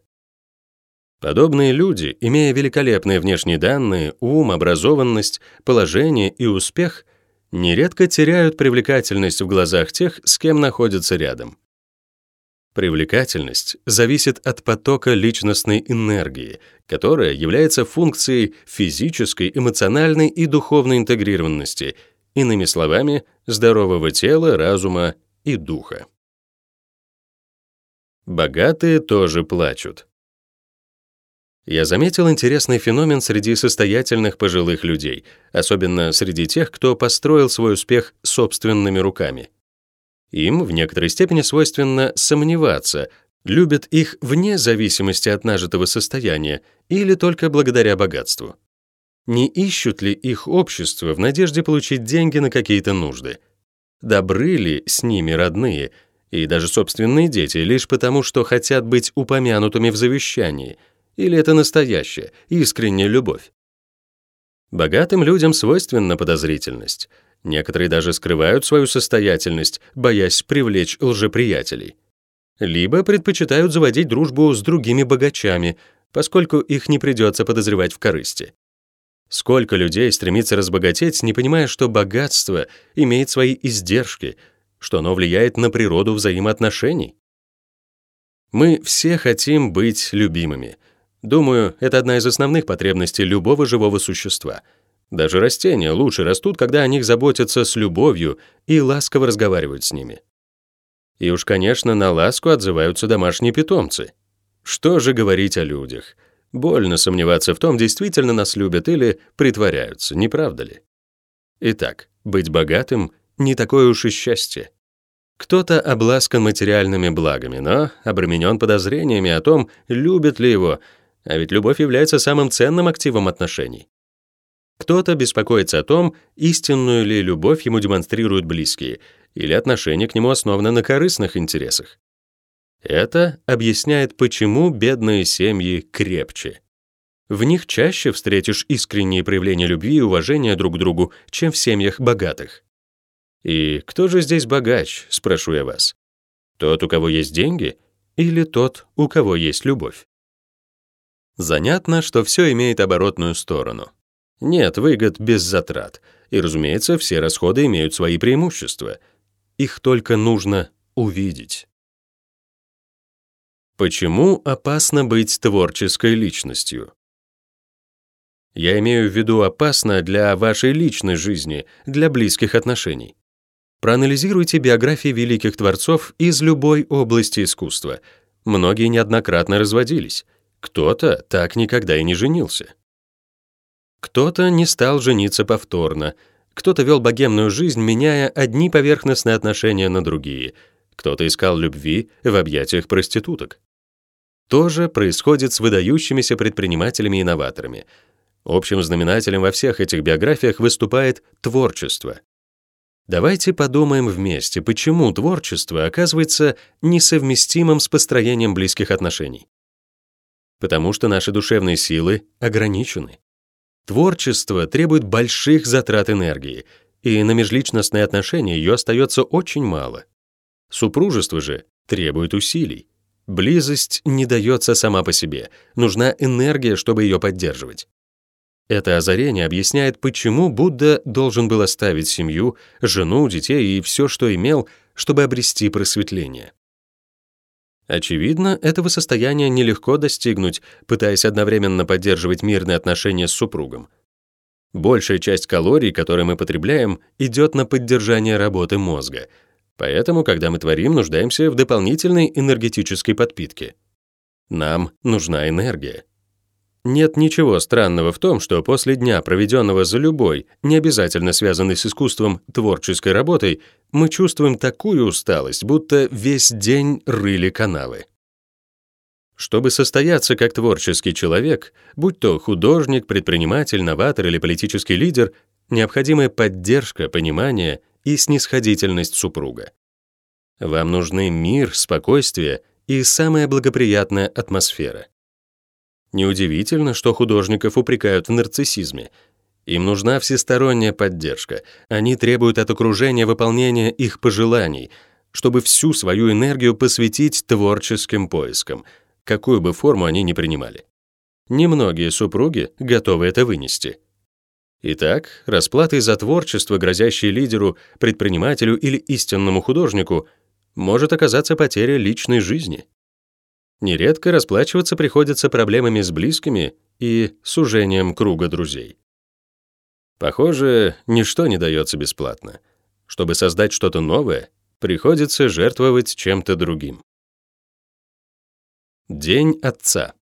Подобные люди, имея великолепные внешние данные, ум, образованность, положение и успех, нередко теряют привлекательность в глазах тех, с кем находятся рядом. Привлекательность зависит от потока личностной энергии, которая является функцией физической, эмоциональной и духовной интегрированности, иными словами, здорового тела, разума и духа. Богатые тоже плачут. Я заметил интересный феномен среди состоятельных пожилых людей, особенно среди тех, кто построил свой успех собственными руками. Им в некоторой степени свойственно сомневаться, любят их вне зависимости от нажитого состояния или только благодаря богатству. Не ищут ли их общество в надежде получить деньги на какие-то нужды? Добры ли с ними родные и даже собственные дети лишь потому, что хотят быть упомянутыми в завещании – или это настоящая, искренняя любовь? Богатым людям свойственна подозрительность. Некоторые даже скрывают свою состоятельность, боясь привлечь лжеприятелей. Либо предпочитают заводить дружбу с другими богачами, поскольку их не придется подозревать в корысти. Сколько людей стремится разбогатеть, не понимая, что богатство имеет свои издержки, что оно влияет на природу взаимоотношений? Мы все хотим быть любимыми — Думаю, это одна из основных потребностей любого живого существа. Даже растения лучше растут, когда о них заботятся с любовью и ласково разговаривают с ними. И уж, конечно, на ласку отзываются домашние питомцы. Что же говорить о людях? Больно сомневаться в том, действительно нас любят или притворяются, не правда ли? Итак, быть богатым — не такое уж и счастье. Кто-то обласкан материальными благами, но обременен подозрениями о том, любят ли его — а ведь любовь является самым ценным активом отношений. Кто-то беспокоится о том, истинную ли любовь ему демонстрируют близкие, или отношение к нему основано на корыстных интересах. Это объясняет, почему бедные семьи крепче. В них чаще встретишь искренние проявления любви и уважения друг к другу, чем в семьях богатых. И кто же здесь богач, спрошу я вас? Тот, у кого есть деньги, или тот, у кого есть любовь? Занятно, что все имеет оборотную сторону. Нет выгод без затрат. И, разумеется, все расходы имеют свои преимущества. Их только нужно увидеть. Почему опасно быть творческой личностью? Я имею в виду опасно для вашей личной жизни, для близких отношений. Проанализируйте биографии великих творцов из любой области искусства. Многие неоднократно разводились. Кто-то так никогда и не женился. Кто-то не стал жениться повторно, кто-то вел богемную жизнь, меняя одни поверхностные отношения на другие, кто-то искал любви в объятиях проституток. То же происходит с выдающимися предпринимателями и инноваторами. Общим знаменателем во всех этих биографиях выступает творчество. Давайте подумаем вместе, почему творчество оказывается несовместимым с построением близких отношений. Потому что наши душевные силы ограничены. Творчество требует больших затрат энергии, и на межличностные отношения ее остается очень мало. Супружество же требует усилий. Близость не дается сама по себе, нужна энергия, чтобы ее поддерживать. Это озарение объясняет, почему Будда должен был оставить семью, жену, детей и все, что имел, чтобы обрести просветление. Очевидно, этого состояния нелегко достигнуть, пытаясь одновременно поддерживать мирные отношения с супругом. Большая часть калорий, которые мы потребляем, идет на поддержание работы мозга. Поэтому, когда мы творим, нуждаемся в дополнительной энергетической подпитке. Нам нужна энергия. Нет ничего странного в том, что после дня, проведенного за любой, не обязательно связанной с искусством, творческой работой, мы чувствуем такую усталость, будто весь день рыли канавы. Чтобы состояться как творческий человек, будь то художник, предприниматель, новатор или политический лидер, необходимая поддержка, понимание и снисходительность супруга. Вам нужны мир, спокойствие и самая благоприятная атмосфера. Неудивительно, что художников упрекают в нарциссизме. Им нужна всесторонняя поддержка. Они требуют от окружения выполнения их пожеланий, чтобы всю свою энергию посвятить творческим поискам, какую бы форму они ни принимали. Немногие супруги готовы это вынести. Итак, расплатой за творчество, грозящее лидеру, предпринимателю или истинному художнику, может оказаться потеря личной жизни. Нередко расплачиваться приходится проблемами с близкими и сужением круга друзей. Похоже, ничто не дается бесплатно. Чтобы создать что-то новое, приходится жертвовать чем-то другим. День Отца.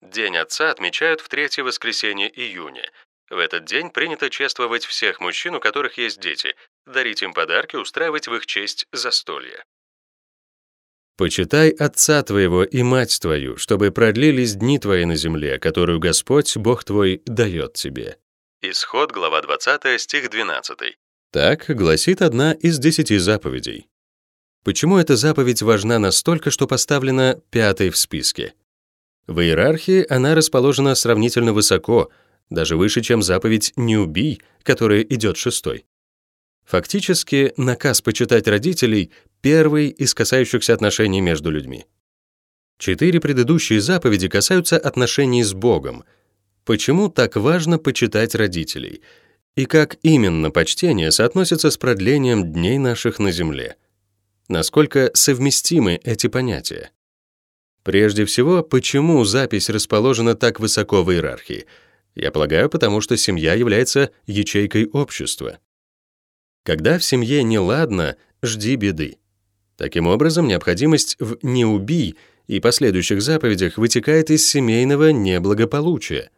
День Отца отмечают в третье воскресенье июня. В этот день принято чествовать всех мужчин, у которых есть дети, дарить им подарки, устраивать в их честь застолья. Почитай отца твоего и мать твою, чтобы продлились дни твои на земле, которую Господь, Бог твой, дает тебе». Исход, глава 20, стих 12. Так гласит одна из десяти заповедей. Почему эта заповедь важна настолько, что поставлена пятой в списке? В иерархии она расположена сравнительно высоко, даже выше, чем заповедь «не убий», которая идет шестой. Фактически, наказ почитать родителей — первый из касающихся отношений между людьми. Четыре предыдущие заповеди касаются отношений с Богом. Почему так важно почитать родителей? И как именно почтение соотносится с продлением дней наших на земле? Насколько совместимы эти понятия? Прежде всего, почему запись расположена так высоко в иерархии? Я полагаю, потому что семья является ячейкой общества. Когда в семье неладно, жди беды. Таким образом, необходимость в «не убий» и последующих заповедях вытекает из семейного неблагополучия.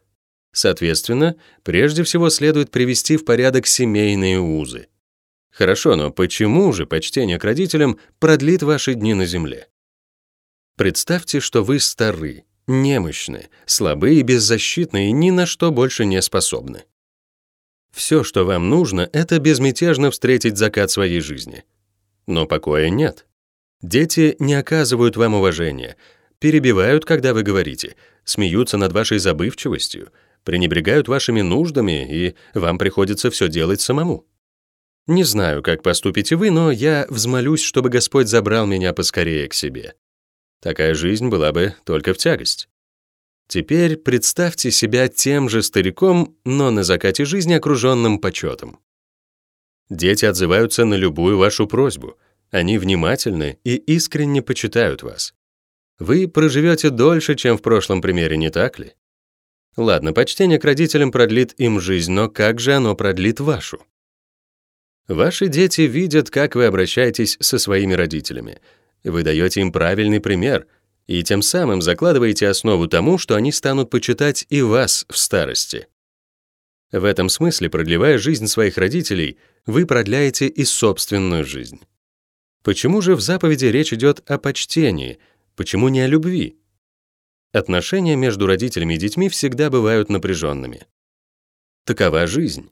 Соответственно, прежде всего следует привести в порядок семейные узы. Хорошо, но почему же почтение к родителям продлит ваши дни на земле? Представьте, что вы стары, немощны, слабы и беззащитны и ни на что больше не способны. Все, что вам нужно, это безмятежно встретить закат своей жизни. Но покоя нет. Дети не оказывают вам уважения, перебивают, когда вы говорите, смеются над вашей забывчивостью, пренебрегают вашими нуждами, и вам приходится все делать самому. Не знаю, как поступите вы, но я взмолюсь, чтобы Господь забрал меня поскорее к себе. Такая жизнь была бы только в тягость. Теперь представьте себя тем же стариком, но на закате жизни окруженным почетом. Дети отзываются на любую вашу просьбу. Они внимательны и искренне почитают вас. Вы проживете дольше, чем в прошлом примере, не так ли? Ладно, почтение к родителям продлит им жизнь, но как же оно продлит вашу? Ваши дети видят, как вы обращаетесь со своими родителями. Вы даете им правильный пример и тем самым закладываете основу тому, что они станут почитать и вас в старости. В этом смысле, продлевая жизнь своих родителей, вы продляете и собственную жизнь. Почему же в заповеди речь идет о почтении, почему не о любви? Отношения между родителями и детьми всегда бывают напряженными. Такова жизнь.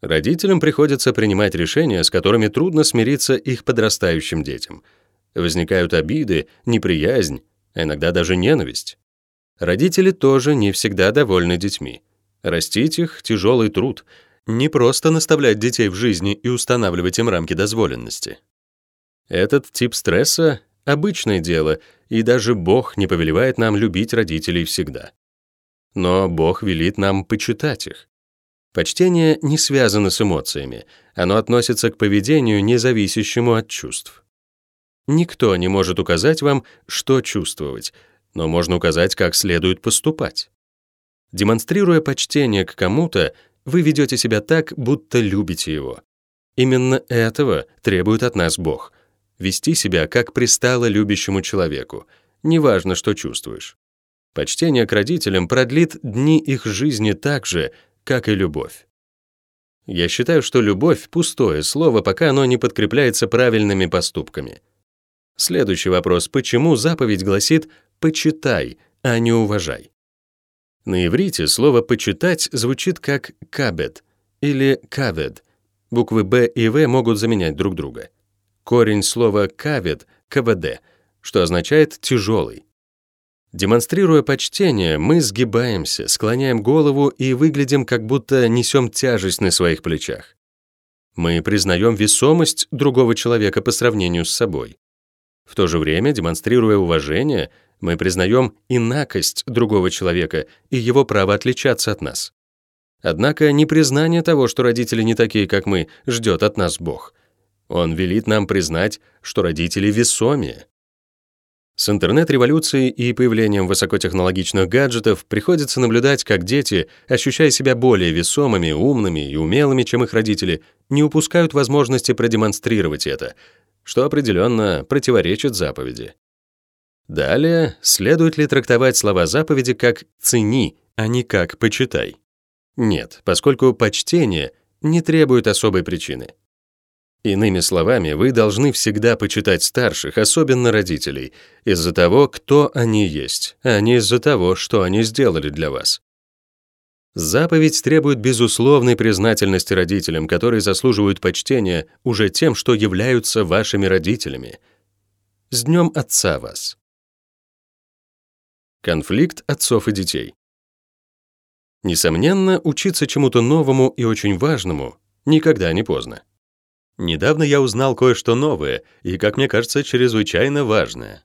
Родителям приходится принимать решения, с которыми трудно смириться их подрастающим детям. Возникают обиды, неприязнь, а иногда даже ненависть. Родители тоже не всегда довольны детьми. Растить их — тяжелый труд. Не просто наставлять детей в жизни и устанавливать им рамки дозволенности. Этот тип стресса — обычное дело, и даже Бог не повелевает нам любить родителей всегда. Но Бог велит нам почитать их. Почтение не связано с эмоциями, оно относится к поведению, не зависящему от чувств. Никто не может указать вам, что чувствовать, но можно указать, как следует поступать. Демонстрируя почтение к кому-то, вы ведете себя так, будто любите его. Именно этого требует от нас Бог. Вести себя, как пристало любящему человеку, неважно, что чувствуешь. Почтение к родителям продлит дни их жизни так же, как и любовь. Я считаю, что любовь — пустое слово, пока оно не подкрепляется правильными поступками. Следующий вопрос — почему заповедь гласит «почитай», а не «уважай»? На иврите слово «почитать» звучит как «кабет» или «кавед». Буквы «б» и «в» могут заменять друг друга. Корень слова «кавед» — «квд», что означает «тяжелый». Демонстрируя почтение, мы сгибаемся, склоняем голову и выглядим, как будто несем тяжесть на своих плечах. Мы признаем весомость другого человека по сравнению с собой. В то же время, демонстрируя уважение, мы признаем инакость другого человека и его право отличаться от нас. Однако непризнание того, что родители не такие, как мы, ждет от нас Бог. Он велит нам признать, что родители весомее. С интернет-революцией и появлением высокотехнологичных гаджетов приходится наблюдать, как дети, ощущая себя более весомыми, умными и умелыми, чем их родители, не упускают возможности продемонстрировать это, что определенно противоречит заповеди. Далее, следует ли трактовать слова заповеди как «цени», а не как «почитай»? Нет, поскольку почтение не требует особой причины. Иными словами, вы должны всегда почитать старших, особенно родителей, из-за того, кто они есть, а не из-за того, что они сделали для вас. Заповедь требует безусловной признательности родителям, которые заслуживают почтения уже тем, что являются вашими родителями. С днем Отца вас! Конфликт отцов и детей. Несомненно, учиться чему-то новому и очень важному никогда не поздно. Недавно я узнал кое-что новое и, как мне кажется, чрезвычайно важное.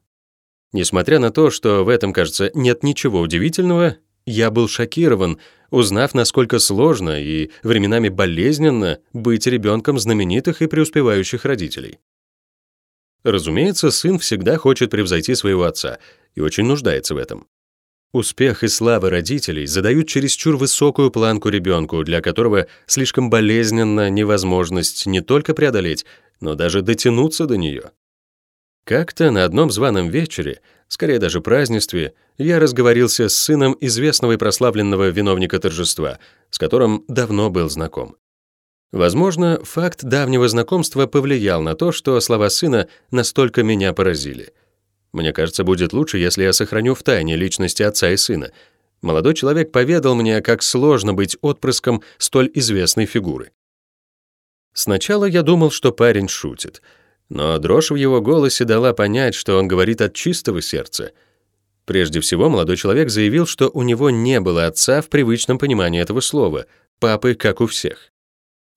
Несмотря на то, что в этом, кажется, нет ничего удивительного, я был шокирован, узнав, насколько сложно и временами болезненно быть ребенком знаменитых и преуспевающих родителей. Разумеется, сын всегда хочет превзойти своего отца и очень нуждается в этом. Успех и слава родителей задают чересчур высокую планку ребенку, для которого слишком болезненна невозможность не только преодолеть, но даже дотянуться до нее. Как-то на одном званом вечере, скорее даже празднестве, я разговорился с сыном известного и прославленного виновника торжества, с которым давно был знаком. Возможно, факт давнего знакомства повлиял на то, что слова сына настолько меня поразили — мне кажется, будет лучше, если я сохраню в тайне личности отца и сына. Молодой человек поведал мне, как сложно быть отпрыском столь известной фигуры. Сначала я думал, что парень шутит, но дрожь в его голосе дала понять, что он говорит от чистого сердца. Прежде всего, молодой человек заявил, что у него не было отца в привычном понимании этого слова, папы, как у всех.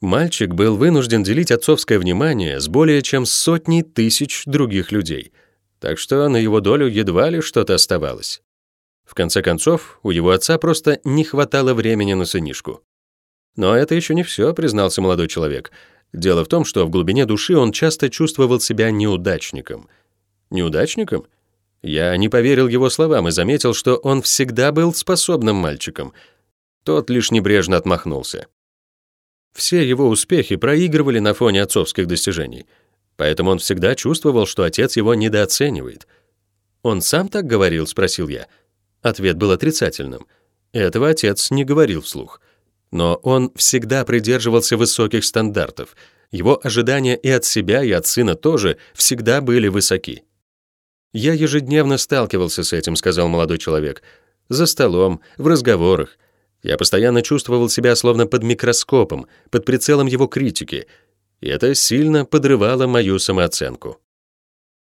Мальчик был вынужден делить отцовское внимание с более чем сотней тысяч других людей — так что на его долю едва ли что-то оставалось. В конце концов, у его отца просто не хватало времени на сынишку. Но это еще не все, признался молодой человек. Дело в том, что в глубине души он часто чувствовал себя неудачником. Неудачником? Я не поверил его словам и заметил, что он всегда был способным мальчиком. Тот лишь небрежно отмахнулся. Все его успехи проигрывали на фоне отцовских достижений, поэтому он всегда чувствовал, что отец его недооценивает. «Он сам так говорил?» — спросил я. Ответ был отрицательным. Этого отец не говорил вслух. Но он всегда придерживался высоких стандартов. Его ожидания и от себя, и от сына тоже всегда были высоки. «Я ежедневно сталкивался с этим», — сказал молодой человек. «За столом, в разговорах. Я постоянно чувствовал себя словно под микроскопом, под прицелом его критики, и это сильно подрывало мою самооценку».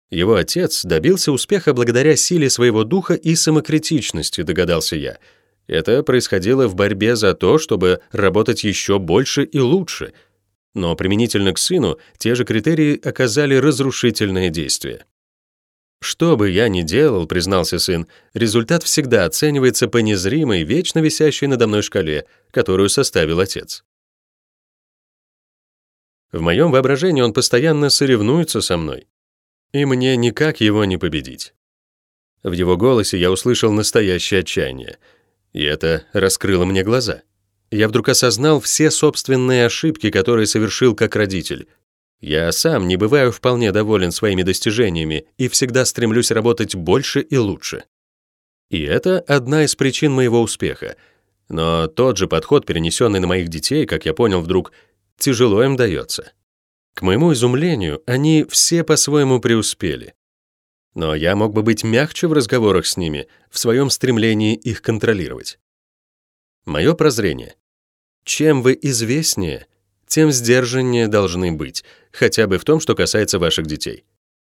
Его отец добился успеха благодаря силе своего духа и самокритичности, догадался я. Это происходило в борьбе за то, чтобы работать еще больше и лучше. Но применительно к сыну те же критерии оказали разрушительное действие. «Что бы я ни делал», — признался сын, результат всегда оценивается по незримой, вечно висящей надо мной шкале, которую составил отец. В моем воображении он постоянно соревнуется со мной, и мне никак его не победить. В его голосе я услышал настоящее отчаяние, и это раскрыло мне глаза. Я вдруг осознал все собственные ошибки, которые совершил как родитель — я сам не бываю вполне доволен своими достижениями и всегда стремлюсь работать больше и лучше. И это одна из причин моего успеха. Но тот же подход, перенесенный на моих детей, как я понял вдруг, тяжело им дается. К моему изумлению, они все по-своему преуспели. Но я мог бы быть мягче в разговорах с ними, в своем стремлении их контролировать. Мое прозрение. Чем вы известнее, тем сдержаннее должны быть, хотя бы в том, что касается ваших детей.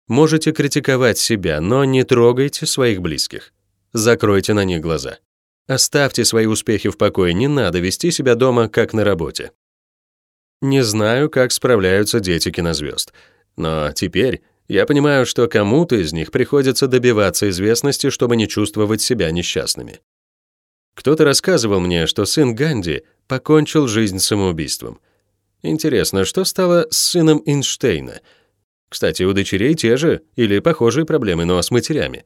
Можете критиковать себя, но не трогайте своих близких. Закройте на них глаза. Оставьте свои успехи в покое, не надо вести себя дома, как на работе. Не знаю, как справляются дети кинозвезд, но теперь я понимаю, что кому-то из них приходится добиваться известности, чтобы не чувствовать себя несчастными. Кто-то рассказывал мне, что сын Ганди покончил жизнь самоубийством — Интересно, что стало с сыном Эйнштейна? Кстати, у дочерей те же или похожие проблемы, но с матерями.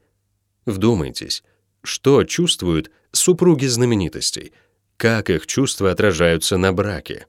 Вдумайтесь, что чувствуют супруги знаменитостей? Как их чувства отражаются на браке?